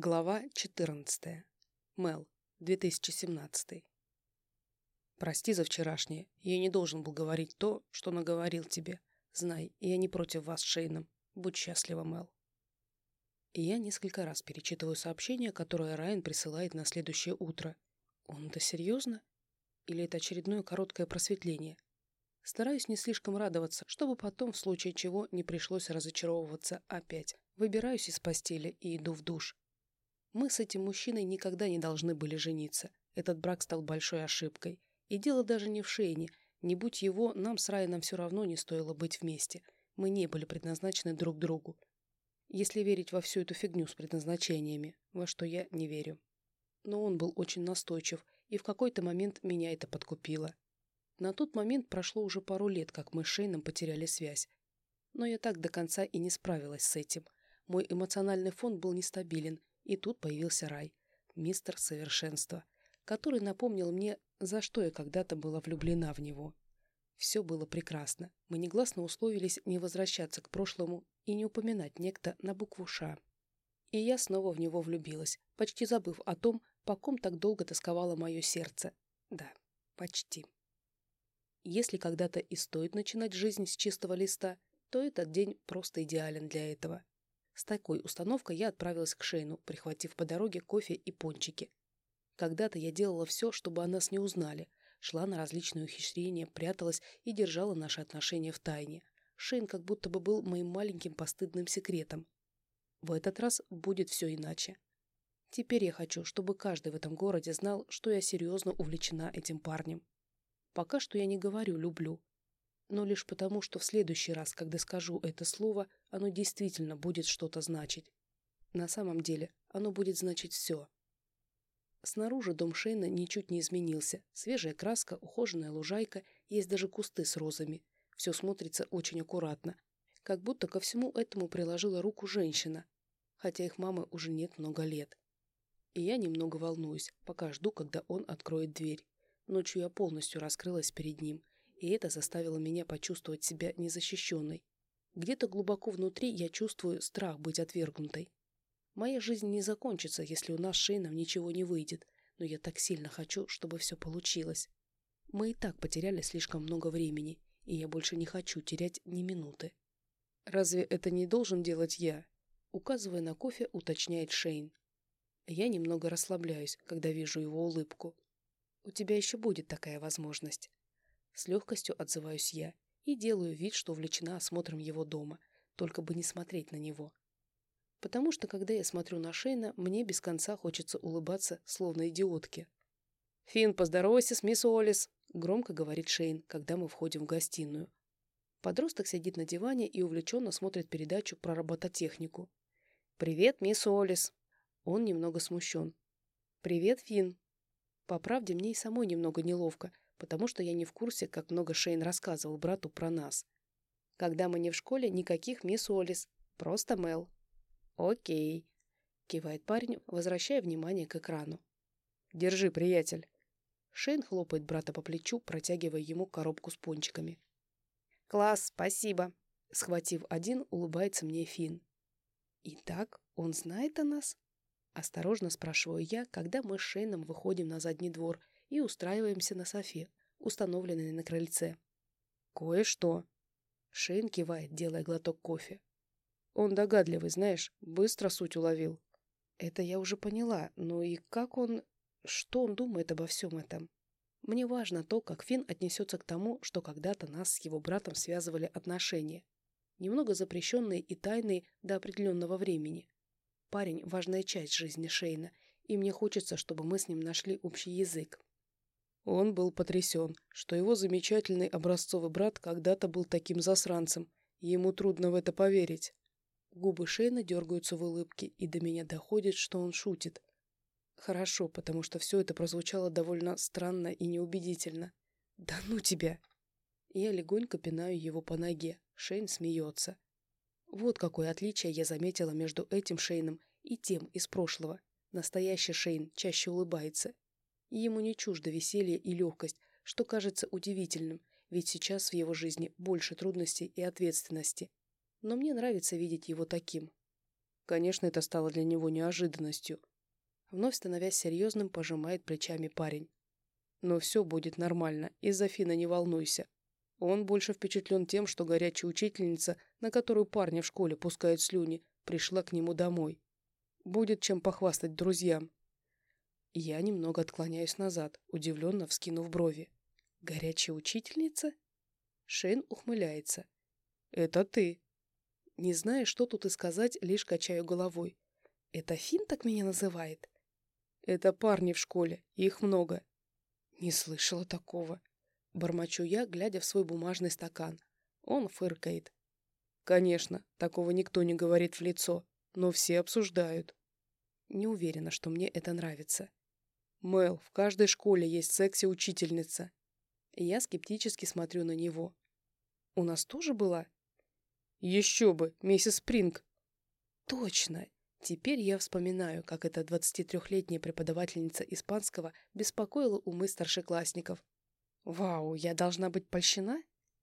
Глава 14. Мел. 2017. Прости за вчерашнее. Я не должен был говорить то, что наговорил тебе. Знай, я не против вас Шейном. Будь счастлива, Мел. Я несколько раз перечитываю сообщение, которое Райан присылает на следующее утро. Он это серьезно? Или это очередное короткое просветление? Стараюсь не слишком радоваться, чтобы потом, в случае чего, не пришлось разочаровываться опять. Выбираюсь из постели и иду в душ. Мы с этим мужчиной никогда не должны были жениться. Этот брак стал большой ошибкой. И дело даже не в Шейне. Не будь его, нам с Райаном все равно не стоило быть вместе. Мы не были предназначены друг другу. Если верить во всю эту фигню с предназначениями, во что я не верю. Но он был очень настойчив, и в какой-то момент меня это подкупило. На тот момент прошло уже пару лет, как мы с Шейном потеряли связь. Но я так до конца и не справилась с этим. Мой эмоциональный фон был нестабилен, и тут появился Рай, мистер совершенства, который напомнил мне, за что я когда-то была влюблена в него. Все было прекрасно. Мы негласно условились не возвращаться к прошлому и не упоминать некто на букву «Ш». И я снова в него влюбилась, почти забыв о том, по ком так долго тосковало мое сердце. Да, почти. Если когда-то и стоит начинать жизнь с чистого листа, то этот день просто идеален для этого. С такой установкой я отправилась к Шейну, прихватив по дороге кофе и пончики. Когда-то я делала все, чтобы о нас не узнали. Шла на различные ухищрения, пряталась и держала наши отношения в тайне. Шейн как будто бы был моим маленьким постыдным секретом. В этот раз будет все иначе. Теперь я хочу, чтобы каждый в этом городе знал, что я серьезно увлечена этим парнем. Пока что я не говорю «люблю», но лишь потому, что в следующий раз, когда скажу это слово, оно действительно будет что-то значить. На самом деле, оно будет значить все. Снаружи дом Шейна ничуть не изменился. Свежая краска, ухоженная лужайка, есть даже кусты с розами. Все смотрится очень аккуратно. Как будто ко всему этому приложила руку женщина, хотя их мамы уже нет много лет. И я немного волнуюсь, пока жду, когда он откроет дверь. Ночью я полностью раскрылась перед ним – и это заставило меня почувствовать себя незащищенной. Где-то глубоко внутри я чувствую страх быть отвергнутой. Моя жизнь не закончится, если у нас с Шейном ничего не выйдет, но я так сильно хочу, чтобы все получилось. Мы и так потеряли слишком много времени, и я больше не хочу терять ни минуты. «Разве это не должен делать я?» Указывая на кофе, уточняет Шейн. Я немного расслабляюсь, когда вижу его улыбку. «У тебя еще будет такая возможность». С легкостью отзываюсь я и делаю вид, что увлечена осмотром его дома, только бы не смотреть на него. Потому что, когда я смотрю на Шейна, мне без конца хочется улыбаться, словно идиотке. «Финн, поздоровайся с мисс Олис!» — громко говорит Шейн, когда мы входим в гостиную. Подросток сидит на диване и увлеченно смотрит передачу про робототехнику. «Привет, мисс Олис!» Он немного смущен. «Привет, Финн!» По правде, мне и самой немного неловко — потому что я не в курсе, как много Шейн рассказывал брату про нас. Когда мы не в школе, никаких мисс Олис, просто Мел. «Окей», — кивает парень, возвращая внимание к экрану. «Держи, приятель». Шейн хлопает брата по плечу, протягивая ему коробку с пончиками. «Класс, спасибо!» Схватив один, улыбается мне Финн. «Итак, он знает о нас?» Осторожно спрашиваю я, когда мы с Шейном выходим на задний двор — и устраиваемся на софе, установленной на крыльце. «Кое-что». Шейн кивает, делая глоток кофе. «Он догадливый, знаешь, быстро суть уловил». «Это я уже поняла, но и как он... Что он думает обо всем этом?» Мне важно то, как Финн отнесется к тому, что когда-то нас с его братом связывали отношения. Немного запрещенные и тайные до определенного времени. Парень – важная часть жизни Шейна, и мне хочется, чтобы мы с ним нашли общий язык. Он был потрясен, что его замечательный образцовый брат когда-то был таким засранцем, ему трудно в это поверить. Губы Шейна дергаются в улыбке, и до меня доходит, что он шутит. Хорошо, потому что все это прозвучало довольно странно и неубедительно. «Да ну тебя!» Я легонько пинаю его по ноге. Шейн смеется. Вот какое отличие я заметила между этим Шейном и тем из прошлого. Настоящий Шейн чаще улыбается, ему не чуждо веселье и легкость, что кажется удивительным, ведь сейчас в его жизни больше трудностей и ответственности. Но мне нравится видеть его таким. Конечно, это стало для него неожиданностью. Вновь становясь серьезным, пожимает плечами парень. Но все будет нормально, из-за Фина не волнуйся. Он больше впечатлен тем, что горячая учительница, на которую парня в школе пускают слюни, пришла к нему домой. Будет чем похвастать друзьям. Я немного отклоняюсь назад, удивленно вскинув брови. «Горячая учительница?» Шейн ухмыляется. «Это ты». Не зная, что тут и сказать, лишь качаю головой. «Это Фин так меня называет?» «Это парни в школе, их много». «Не слышала такого». Бормочу я, глядя в свой бумажный стакан. Он фыркает. «Конечно, такого никто не говорит в лицо, но все обсуждают». Не уверена, что мне это нравится. Мэл, в каждой школе есть секси-учительница. Я скептически смотрю на него. У нас тоже была? Еще бы, миссис Спринг. Точно. Теперь я вспоминаю, как эта 23-летняя преподавательница испанского беспокоила умы старшеклассников. Вау, я должна быть польщена?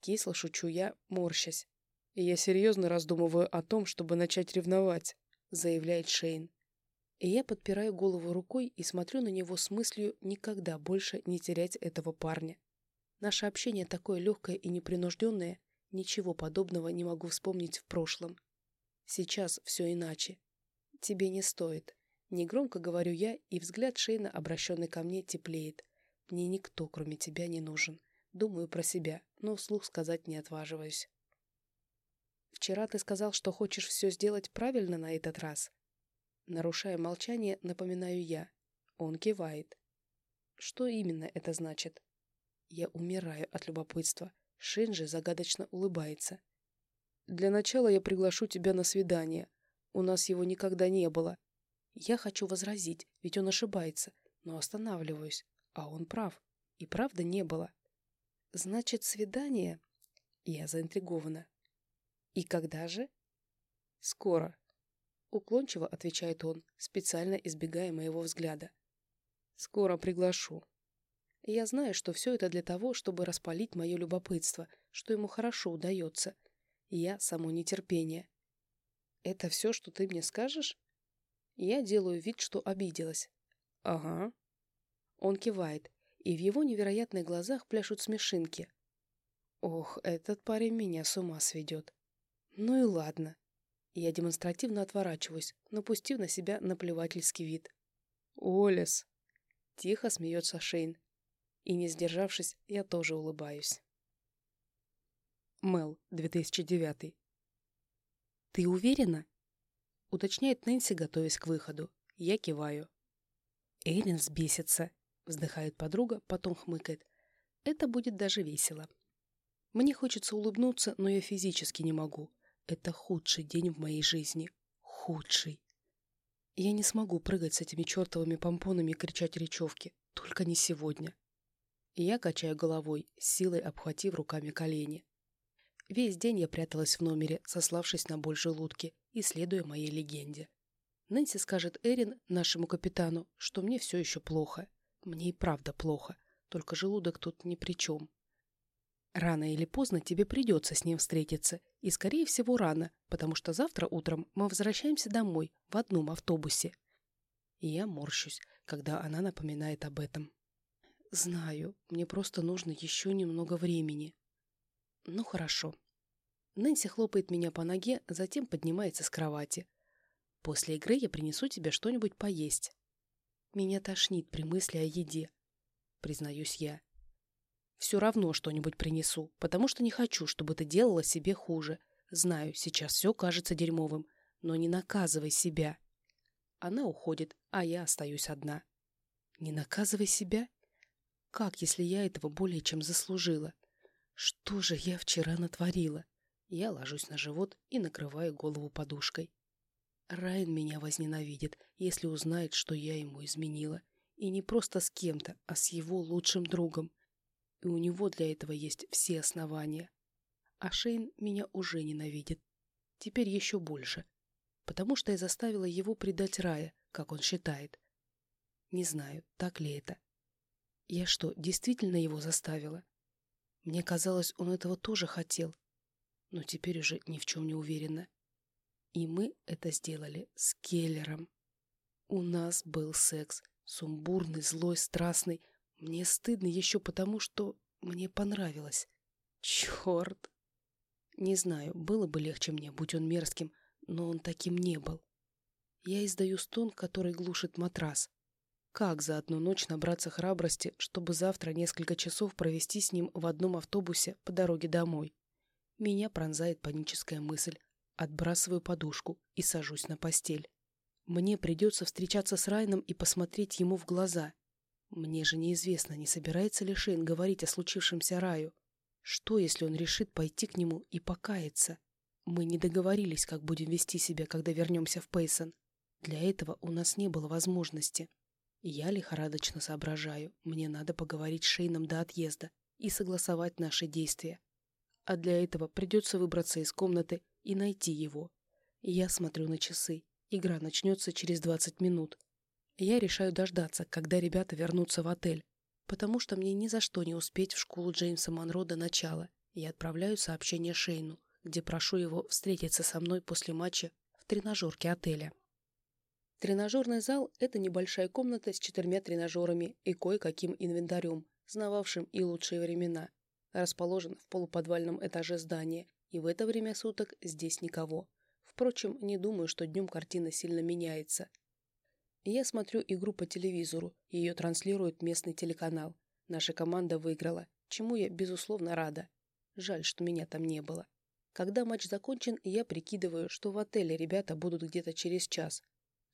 Кисло шучу я, морщась. я серьезно раздумываю о том, чтобы начать ревновать, заявляет Шейн. И я подпираю голову рукой и смотрю на него с мыслью никогда больше не терять этого парня. Наше общение такое легкое и непринужденное, ничего подобного не могу вспомнить в прошлом. Сейчас все иначе. Тебе не стоит. Негромко говорю я, и взгляд Шейна, обращенный ко мне, теплеет. Мне никто, кроме тебя, не нужен. Думаю про себя, но вслух сказать не отваживаюсь. Вчера ты сказал, что хочешь все сделать правильно на этот раз. Нарушая молчание, напоминаю я. Он кивает. Что именно это значит? Я умираю от любопытства. Шинджи загадочно улыбается. Для начала я приглашу тебя на свидание. У нас его никогда не было. Я хочу возразить, ведь он ошибается, но останавливаюсь. А он прав. И правда не было. Значит, свидание? Я заинтригована. И когда же? Скоро. Уклончиво отвечает он, специально избегая моего взгляда. Скоро приглашу. Я знаю, что все это для того, чтобы распалить мое любопытство, что ему хорошо удается. Я само нетерпение. Это все, что ты мне скажешь? Я делаю вид, что обиделась. Ага. Он кивает, и в его невероятных глазах пляшут смешинки. Ох, этот парень меня с ума сведет. Ну и ладно. Я демонстративно отворачиваюсь, напустив на себя наплевательский вид. «Олес!» Тихо смеется Шейн. И, не сдержавшись, я тоже улыбаюсь. Мел, 2009. «Ты уверена?» Уточняет Нэнси, готовясь к выходу. Я киваю. Эйлин взбесится. Вздыхает подруга, потом хмыкает. Это будет даже весело. Мне хочется улыбнуться, но я физически не могу. Это худший день в моей жизни. Худший. Я не смогу прыгать с этими чертовыми помпонами и кричать речевки. Только не сегодня. Я качаю головой, силой обхватив руками колени. Весь день я пряталась в номере, сославшись на боль желудки и следуя моей легенде. Нэнси скажет Эрин, нашему капитану, что мне все еще плохо. Мне и правда плохо, только желудок тут ни при чем. Рано или поздно тебе придется с ним встретиться. И, скорее всего, рано, потому что завтра утром мы возвращаемся домой в одном автобусе. И я морщусь, когда она напоминает об этом. Знаю, мне просто нужно еще немного времени. Ну, хорошо. Нэнси хлопает меня по ноге, затем поднимается с кровати. После игры я принесу тебе что-нибудь поесть. Меня тошнит при мысли о еде, признаюсь я. Все равно что-нибудь принесу, потому что не хочу, чтобы ты делала себе хуже. Знаю, сейчас все кажется дерьмовым, но не наказывай себя. Она уходит, а я остаюсь одна. Не наказывай себя? Как, если я этого более чем заслужила? Что же я вчера натворила? Я ложусь на живот и накрываю голову подушкой. Райан меня возненавидит, если узнает, что я ему изменила. И не просто с кем-то, а с его лучшим другом и у него для этого есть все основания. А Шейн меня уже ненавидит. Теперь еще больше. Потому что я заставила его предать Рая, как он считает. Не знаю, так ли это. Я что, действительно его заставила? Мне казалось, он этого тоже хотел. Но теперь уже ни в чем не уверена. И мы это сделали с Келлером. У нас был секс. Сумбурный, злой, страстный. Мне стыдно еще потому, что мне понравилось. Черт! Не знаю, было бы легче мне, будь он мерзким, но он таким не был. Я издаю стон, который глушит матрас. Как за одну ночь набраться храбрости, чтобы завтра несколько часов провести с ним в одном автобусе по дороге домой? Меня пронзает паническая мысль. Отбрасываю подушку и сажусь на постель. Мне придется встречаться с Райном и посмотреть ему в глаза. Мне же неизвестно, не собирается ли Шейн говорить о случившемся Раю. Что, если он решит пойти к нему и покаяться? Мы не договорились, как будем вести себя, когда вернемся в Пейсон. Для этого у нас не было возможности. Я лихорадочно соображаю, мне надо поговорить с Шейном до отъезда и согласовать наши действия. А для этого придется выбраться из комнаты и найти его. Я смотрю на часы. Игра начнется через 20 минут. Я решаю дождаться, когда ребята вернутся в отель, потому что мне ни за что не успеть в школу Джеймса Монро до начала. Я отправляю сообщение Шейну, где прошу его встретиться со мной после матча в тренажерке отеля. Тренажерный зал – это небольшая комната с четырьмя тренажерами и кое-каким инвентарем, знававшим и лучшие времена. Расположен в полуподвальном этаже здания, и в это время суток здесь никого. Впрочем, не думаю, что днем картина сильно меняется. Я смотрю игру по телевизору, ее транслирует местный телеканал. Наша команда выиграла, чему я, безусловно, рада. Жаль, что меня там не было. Когда матч закончен, я прикидываю, что в отеле ребята будут где-то через час,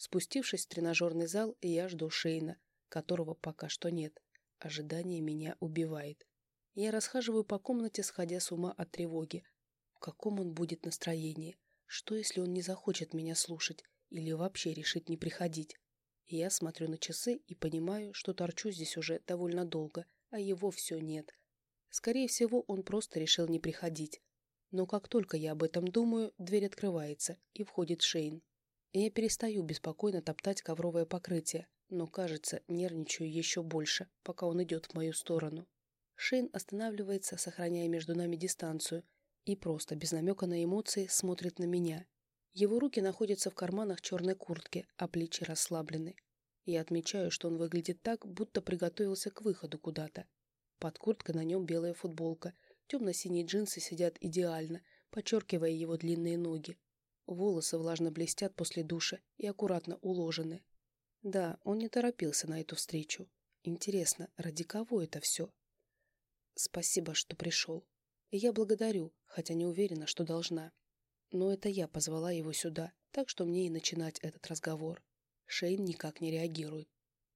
Спустившись в тренажерный зал, я жду Шейна, которого пока что нет. Ожидание меня убивает. Я расхаживаю по комнате, сходя с ума от тревоги. В каком он будет настроении? Что, если он не захочет меня слушать или вообще решит не приходить? Я смотрю на часы и понимаю, что торчу здесь уже довольно долго, а его все нет. Скорее всего, он просто решил не приходить. Но как только я об этом думаю, дверь открывается, и входит Шейн. Я перестаю беспокойно топтать ковровое покрытие, но, кажется, нервничаю еще больше, пока он идет в мою сторону. Шейн останавливается, сохраняя между нами дистанцию, и просто, без намека на эмоции, смотрит на меня. Его руки находятся в карманах черной куртки, а плечи расслаблены. Я отмечаю, что он выглядит так, будто приготовился к выходу куда-то. Под курткой на нем белая футболка, темно-синие джинсы сидят идеально, подчеркивая его длинные ноги. Волосы влажно блестят после душа и аккуратно уложены. Да, он не торопился на эту встречу. Интересно, ради кого это все? Спасибо, что пришел. Я благодарю, хотя не уверена, что должна. Но это я позвала его сюда, так что мне и начинать этот разговор. Шейн никак не реагирует.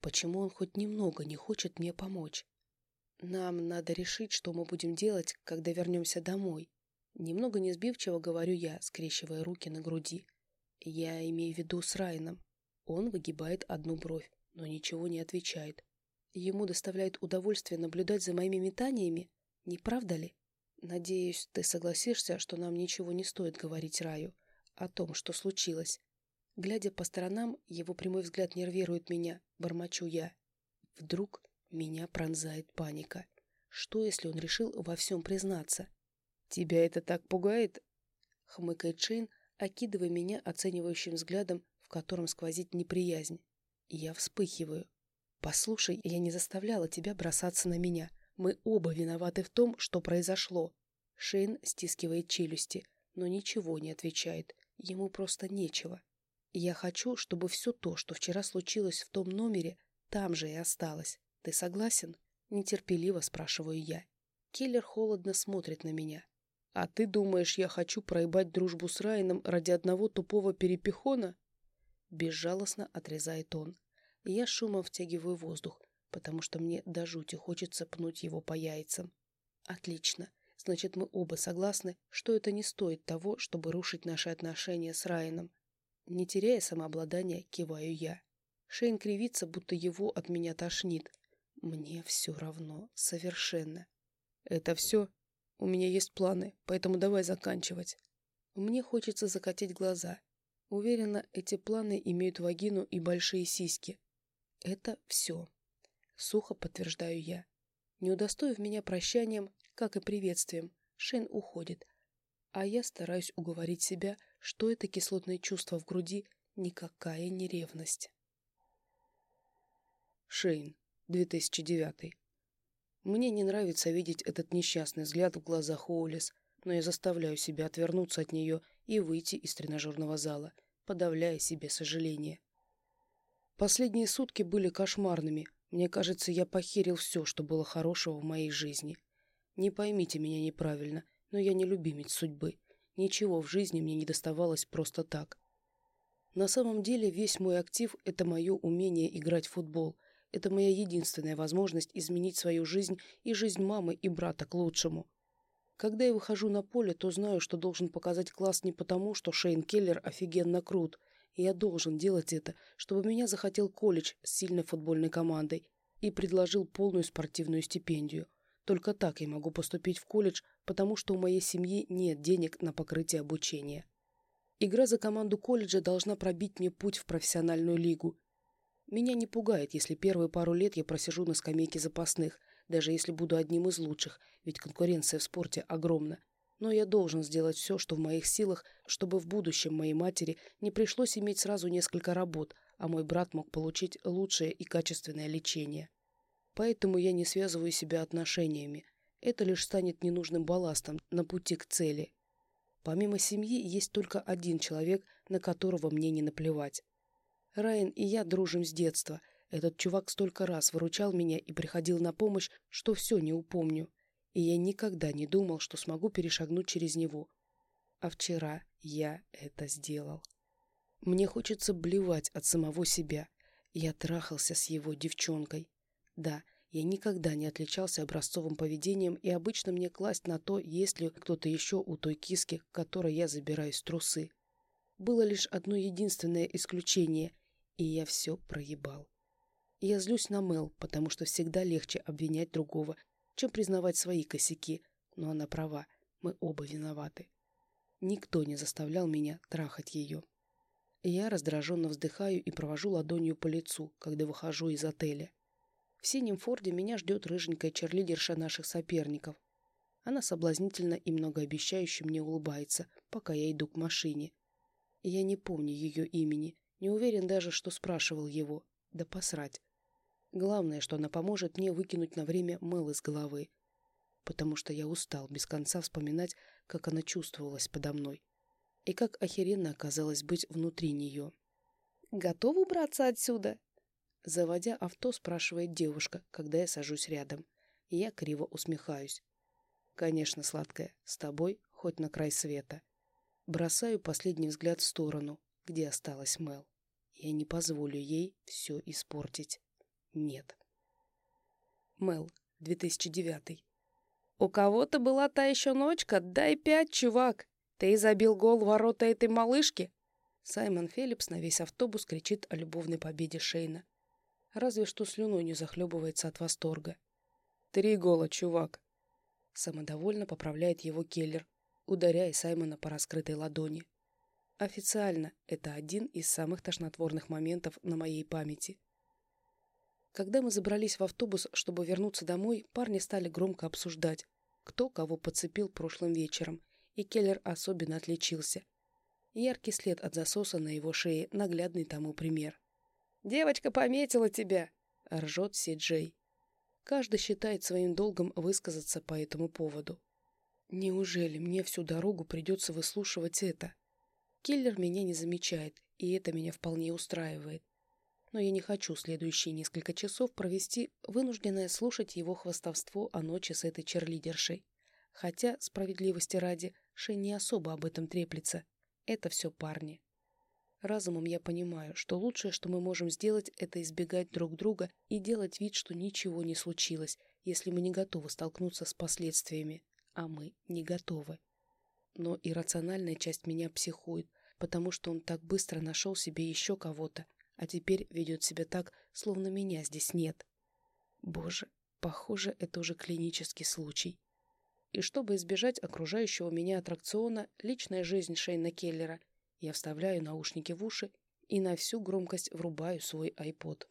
Почему он хоть немного не хочет мне помочь? Нам надо решить, что мы будем делать, когда вернемся домой. Немного несбивчиво говорю я, скрещивая руки на груди. Я имею в виду с Райном. Он выгибает одну бровь, но ничего не отвечает. Ему доставляет удовольствие наблюдать за моими метаниями, не правда ли? Надеюсь, ты согласишься, что нам ничего не стоит говорить Раю о том, что случилось. Глядя по сторонам, его прямой взгляд нервирует меня, бормочу я. Вдруг меня пронзает паника. Что, если он решил во всем признаться? «Тебя это так пугает?» — хмыкает Шейн, окидывая меня оценивающим взглядом, в котором сквозит неприязнь. Я вспыхиваю. «Послушай, я не заставляла тебя бросаться на меня. Мы оба виноваты в том, что произошло». Шейн стискивает челюсти, но ничего не отвечает. Ему просто нечего. Я хочу, чтобы все то, что вчера случилось в том номере, там же и осталось. Ты согласен? Нетерпеливо спрашиваю я. Киллер холодно смотрит на меня. А ты думаешь, я хочу проебать дружбу с Райаном ради одного тупого перепихона? Безжалостно отрезает он. Я шумом втягиваю воздух, потому что мне до жути хочется пнуть его по яйцам. Отлично. Значит, мы оба согласны, что это не стоит того, чтобы рушить наши отношения с Райаном. Не теряя самообладания, киваю я. Шейн кривится, будто его от меня тошнит. Мне все равно. Совершенно. Это все? У меня есть планы, поэтому давай заканчивать. Мне хочется закатить глаза. Уверена, эти планы имеют вагину и большие сиськи. Это все. Сухо подтверждаю я. Не удостоив меня прощанием, как и приветствием, Шен уходит. А я стараюсь уговорить себя, что это кислотное чувство в груди никакая не ревность. Шейн, 2009. Мне не нравится видеть этот несчастный взгляд в глазах Уоллес, но я заставляю себя отвернуться от нее и выйти из тренажерного зала, подавляя себе сожаление. Последние сутки были кошмарными. Мне кажется, я похерил все, что было хорошего в моей жизни. Не поймите меня неправильно, но я не любимец судьбы. Ничего в жизни мне не доставалось просто так. На самом деле весь мой актив – это мое умение играть в футбол. Это моя единственная возможность изменить свою жизнь и жизнь мамы и брата к лучшему. Когда я выхожу на поле, то знаю, что должен показать класс не потому, что Шейн Келлер офигенно крут. Я должен делать это, чтобы меня захотел колледж с сильной футбольной командой и предложил полную спортивную стипендию. Только так я могу поступить в колледж, потому что у моей семьи нет денег на покрытие обучения. Игра за команду колледжа должна пробить мне путь в профессиональную лигу. Меня не пугает, если первые пару лет я просижу на скамейке запасных, даже если буду одним из лучших, ведь конкуренция в спорте огромна. Но я должен сделать все, что в моих силах, чтобы в будущем моей матери не пришлось иметь сразу несколько работ, а мой брат мог получить лучшее и качественное лечение. Поэтому я не связываю себя отношениями. Это лишь станет ненужным балластом на пути к цели. Помимо семьи есть только один человек, на которого мне не наплевать. Райан и я дружим с детства. Этот чувак столько раз выручал меня и приходил на помощь, что все не упомню. И я никогда не думал, что смогу перешагнуть через него. А вчера я это сделал. Мне хочется блевать от самого себя. Я трахался с его девчонкой. Да, я никогда не отличался образцовым поведением, и обычно мне класть на то, есть ли кто-то еще у той киски, которой я забираюсь трусы. Было лишь одно единственное исключение, и я все проебал. Я злюсь на Мел, потому что всегда легче обвинять другого, чем признавать свои косяки, но она права, мы оба виноваты. Никто не заставлял меня трахать ее. Я раздраженно вздыхаю и провожу ладонью по лицу, когда выхожу из отеля. В синем форде меня ждет рыженькая черлидерша наших соперников. Она соблазнительно и многообещающе мне улыбается, пока я иду к машине. Я не помню ее имени, не уверен даже, что спрашивал его. Да посрать. Главное, что она поможет мне выкинуть на время мыл из головы. Потому что я устал без конца вспоминать, как она чувствовалась подо мной. И как охеренно оказалось быть внутри нее. «Готов убраться отсюда?» Заводя авто, спрашивает девушка, когда я сажусь рядом. Я криво усмехаюсь. Конечно, сладкая, с тобой хоть на край света. Бросаю последний взгляд в сторону, где осталась Мел. Я не позволю ей все испортить. Нет. Мел, 2009. «У кого-то была та еще ночка? Дай пять, чувак! Ты забил гол ворота этой малышки?» Саймон Феллипс на весь автобус кричит о любовной победе Шейна разве что слюной не захлебывается от восторга. «Три гола, чувак!» Самодовольно поправляет его Келлер, ударяя Саймона по раскрытой ладони. Официально это один из самых тошнотворных моментов на моей памяти. Когда мы забрались в автобус, чтобы вернуться домой, парни стали громко обсуждать, кто кого подцепил прошлым вечером, и Келлер особенно отличился. Яркий след от засоса на его шее – наглядный тому пример. «Девочка пометила тебя!» — ржет Си-Джей. Каждый считает своим долгом высказаться по этому поводу. Неужели мне всю дорогу придется выслушивать это? Киллер меня не замечает, и это меня вполне устраивает. Но я не хочу следующие несколько часов провести, вынужденное слушать его хвастовство о ночи с этой черлидершей. Хотя, справедливости ради, Шей не особо об этом треплется. Это все парни. Разумом я понимаю, что лучшее, что мы можем сделать, это избегать друг друга и делать вид, что ничего не случилось, если мы не готовы столкнуться с последствиями. А мы не готовы. Но иррациональная часть меня психует, потому что он так быстро нашел себе еще кого-то, а теперь ведет себя так, словно меня здесь нет. Боже, похоже, это уже клинический случай. И чтобы избежать окружающего меня аттракциона, личная жизнь Шейна Келлера – я вставляю наушники в уши и на всю громкость врубаю свой iPod.